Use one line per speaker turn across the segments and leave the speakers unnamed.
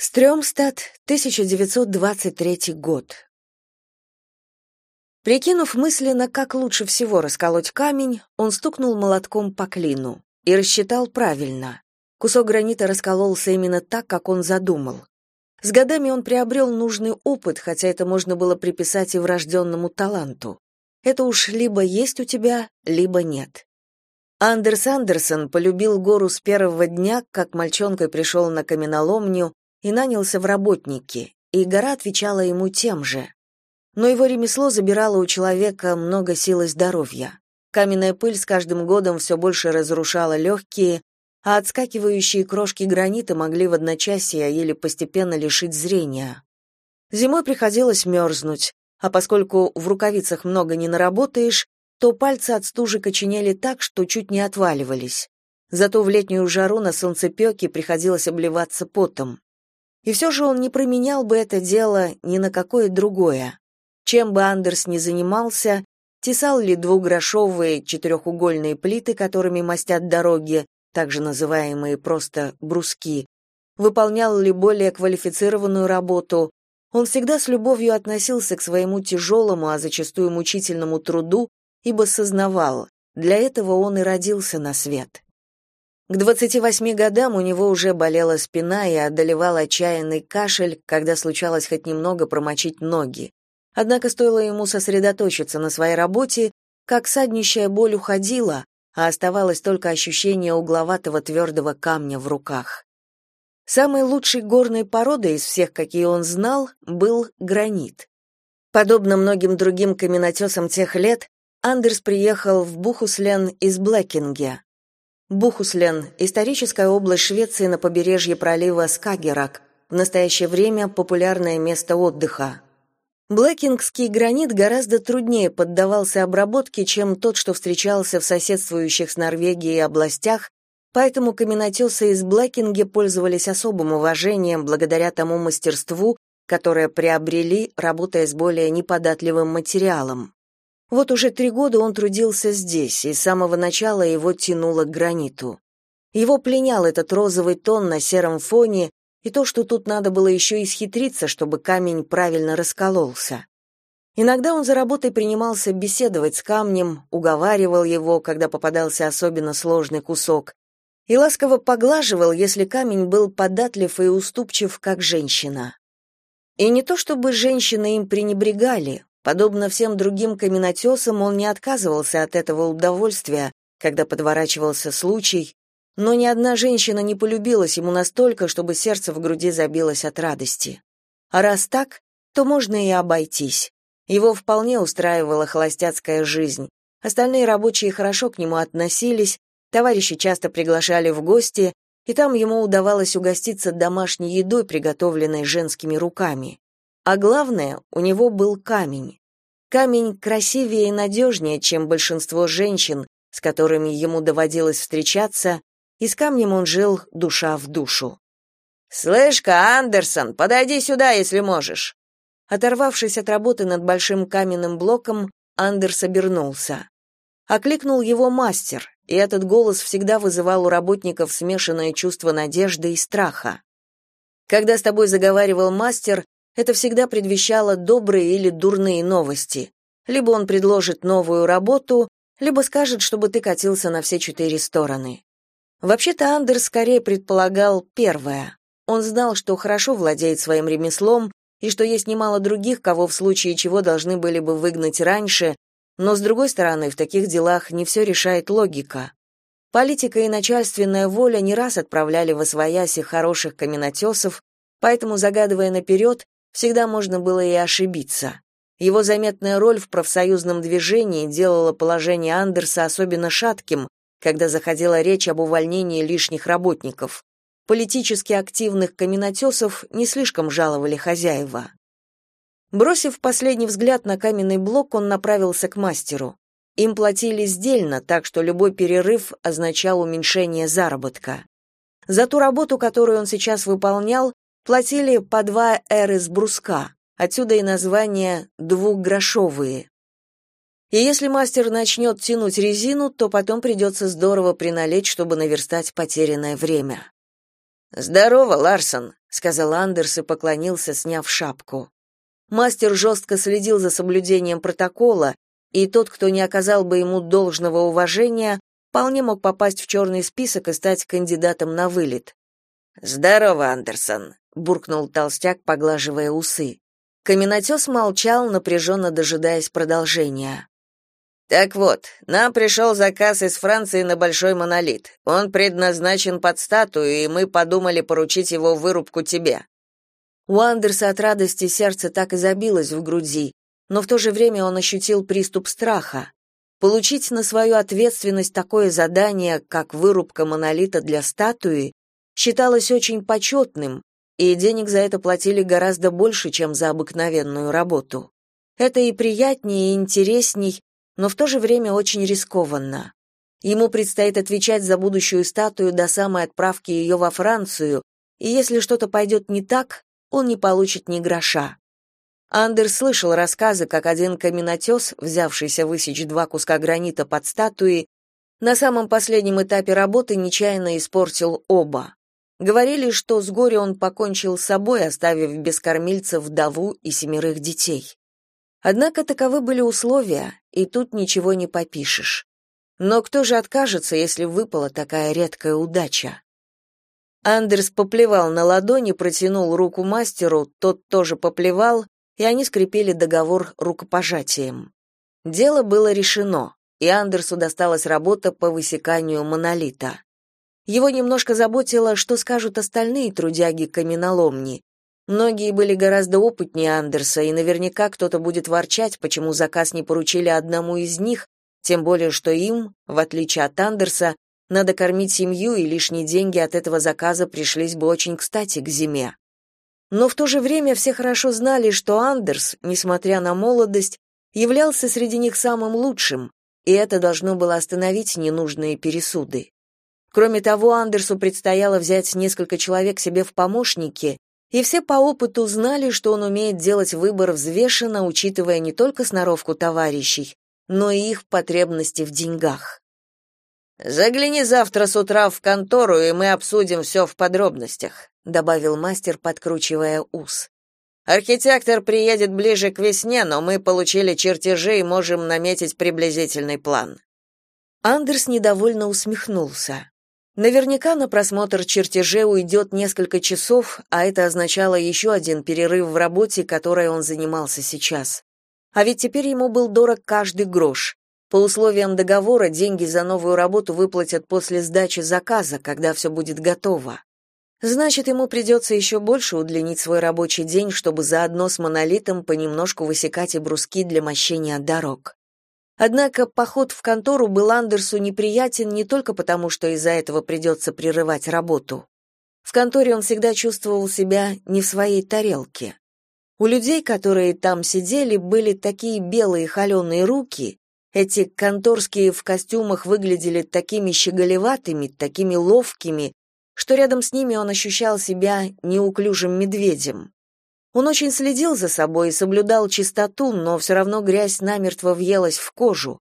Стрёмстад, 1923 год. Прикинув мысленно, как лучше всего расколоть камень, он стукнул молотком по клину и рассчитал правильно. Кусок гранита раскололся именно так, как он задумал. С годами он приобрел нужный опыт, хотя это можно было приписать и врожденному таланту. Это уж либо есть у тебя, либо нет. Андерс Андерсон полюбил гору с первого дня, как мальчонкой пришел на каменоломню и нанялся в работники, и гора отвечала ему тем же. Но его ремесло забирало у человека много сил и здоровья. Каменная пыль с каждым годом все больше разрушала легкие, а отскакивающие крошки гранита могли в одночасье или постепенно лишить зрения. Зимой приходилось мерзнуть, а поскольку в рукавицах много не наработаешь, то пальцы от стужи коченели так, что чуть не отваливались. Зато в летнюю жару на солнцепёке приходилось обливаться потом. И все же он не променял бы это дело ни на какое другое. Чем бы Андерс ни занимался, тесал ли двухгрошовые четырехугольные плиты, которыми мастят дороги, также называемые просто бруски, выполнял ли более квалифицированную работу, он всегда с любовью относился к своему тяжелому, а зачастую мучительному труду, ибо сознавал, для этого он и родился на свет. К 28 годам у него уже болела спина и одолевал отчаянный кашель, когда случалось хоть немного промочить ноги. Однако стоило ему сосредоточиться на своей работе, как саднищая боль уходила, а оставалось только ощущение угловатого твердого камня в руках. Самой лучшей горной породой из всех, какие он знал, был гранит. Подобно многим другим каменотесам тех лет, Андерс приехал в Бухуслен из Блэкинге, Бухуслен – историческая область Швеции на побережье пролива Скагерак, в настоящее время популярное место отдыха. Блэкингский гранит гораздо труднее поддавался обработке, чем тот, что встречался в соседствующих с Норвегией областях, поэтому каменотесы из Блэкинге пользовались особым уважением благодаря тому мастерству, которое приобрели, работая с более неподатливым материалом. Вот уже три года он трудился здесь, и с самого начала его тянуло к граниту. Его пленял этот розовый тон на сером фоне и то, что тут надо было еще исхитриться, чтобы камень правильно раскололся. Иногда он за работой принимался беседовать с камнем, уговаривал его, когда попадался особенно сложный кусок, и ласково поглаживал, если камень был податлив и уступчив, как женщина. И не то чтобы женщины им пренебрегали, Подобно всем другим каменотесам, он не отказывался от этого удовольствия, когда подворачивался случай, но ни одна женщина не полюбилась ему настолько, чтобы сердце в груди забилось от радости. А раз так, то можно и обойтись. Его вполне устраивала холостяцкая жизнь. Остальные рабочие хорошо к нему относились, товарищи часто приглашали в гости, и там ему удавалось угоститься домашней едой, приготовленной женскими руками. А главное, у него был камень. Камень красивее и надежнее, чем большинство женщин, с которыми ему доводилось встречаться, и с камнем он жил душа в душу. «Слышь-ка, Андерсон, подойди сюда, если можешь!» Оторвавшись от работы над большим каменным блоком, Андерс обернулся. Окликнул его мастер, и этот голос всегда вызывал у работников смешанное чувство надежды и страха. Когда с тобой заговаривал мастер, это всегда предвещало добрые или дурные новости. Либо он предложит новую работу, либо скажет, чтобы ты катился на все четыре стороны. Вообще-то Андерс скорее предполагал первое. Он знал, что хорошо владеет своим ремеслом и что есть немало других, кого в случае чего должны были бы выгнать раньше, но, с другой стороны, в таких делах не все решает логика. Политика и начальственная воля не раз отправляли в освояси хороших каменотесов, поэтому, загадывая наперед, Всегда можно было и ошибиться. Его заметная роль в профсоюзном движении делала положение Андерса особенно шатким, когда заходила речь об увольнении лишних работников. Политически активных каменотесов не слишком жаловали хозяева. Бросив последний взгляд на каменный блок, он направился к мастеру. Им платили сдельно, так что любой перерыв означал уменьшение заработка. За ту работу, которую он сейчас выполнял, Платили по два эр из бруска, отсюда и название «двухгрошовые». И если мастер начнет тянуть резину, то потом придется здорово приналечь, чтобы наверстать потерянное время. Здорово, Ларсон, сказал Андерс и поклонился, сняв шапку. Мастер жестко следил за соблюдением протокола, и тот, кто не оказал бы ему должного уважения, вполне мог попасть в черный список и стать кандидатом на вылет. «Здорово, Андерсон», — буркнул толстяк, поглаживая усы. Каменотес молчал, напряженно дожидаясь продолжения. «Так вот, нам пришел заказ из Франции на большой монолит. Он предназначен под статую, и мы подумали поручить его вырубку тебе. У Андерса от радости сердце так и забилось в груди, но в то же время он ощутил приступ страха. Получить на свою ответственность такое задание, как вырубка монолита для статуи, считалось очень почетным, и денег за это платили гораздо больше, чем за обыкновенную работу. Это и приятнее, и интересней, но в то же время очень рискованно. Ему предстоит отвечать за будущую статую до самой отправки ее во Францию, и если что-то пойдет не так, он не получит ни гроша. Андер слышал рассказы, как один каменотес, взявшийся высечь два куска гранита под статуей, на самом последнем этапе работы нечаянно испортил оба. Говорили, что с горя он покончил с собой, оставив без кормильца вдову и семерых детей. Однако таковы были условия, и тут ничего не попишешь. Но кто же откажется, если выпала такая редкая удача? Андерс поплевал на ладони, протянул руку мастеру, тот тоже поплевал, и они скрепили договор рукопожатием. Дело было решено, и Андерсу досталась работа по высеканию монолита. Его немножко заботило, что скажут остальные трудяги каменоломни. Многие были гораздо опытнее Андерса, и наверняка кто-то будет ворчать, почему заказ не поручили одному из них, тем более что им, в отличие от Андерса, надо кормить семью, и лишние деньги от этого заказа пришлись бы очень кстати к зиме. Но в то же время все хорошо знали, что Андерс, несмотря на молодость, являлся среди них самым лучшим, и это должно было остановить ненужные пересуды. Кроме того, Андерсу предстояло взять несколько человек себе в помощники, и все по опыту знали, что он умеет делать выбор взвешенно, учитывая не только сноровку товарищей, но и их потребности в деньгах. Загляни завтра с утра в контору, и мы обсудим все в подробностях, добавил мастер, подкручивая ус. Архитектор приедет ближе к весне, но мы получили чертежи и можем наметить приблизительный план. Андерс недовольно усмехнулся. Наверняка на просмотр чертежей уйдет несколько часов, а это означало еще один перерыв в работе, которой он занимался сейчас. А ведь теперь ему был дорог каждый грош. По условиям договора деньги за новую работу выплатят после сдачи заказа, когда все будет готово. Значит, ему придется еще больше удлинить свой рабочий день, чтобы заодно с монолитом понемножку высекать и бруски для мощения дорог. Однако поход в контору был Андерсу неприятен не только потому, что из-за этого придется прерывать работу. В конторе он всегда чувствовал себя не в своей тарелке. У людей, которые там сидели, были такие белые холеные руки, эти конторские в костюмах выглядели такими щеголеватыми, такими ловкими, что рядом с ними он ощущал себя неуклюжим медведем. Он очень следил за собой и соблюдал чистоту, но все равно грязь намертво въелась в кожу.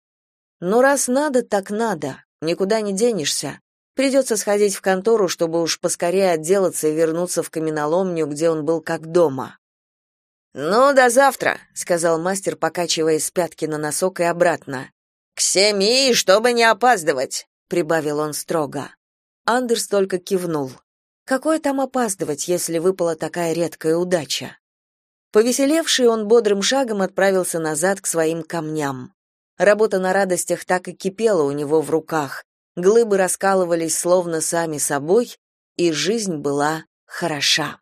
Но раз надо, так надо, никуда не денешься. Придется сходить в контору, чтобы уж поскорее отделаться и вернуться в каменоломню, где он был как дома. «Ну, до завтра», — сказал мастер, покачивая с пятки на носок и обратно. «К семи, чтобы не опаздывать», — прибавил он строго. Андерс только кивнул. Какое там опаздывать, если выпала такая редкая удача? Повеселевший, он бодрым шагом отправился назад к своим камням. Работа на радостях так и кипела у него в руках. Глыбы раскалывались словно сами собой, и жизнь была хороша.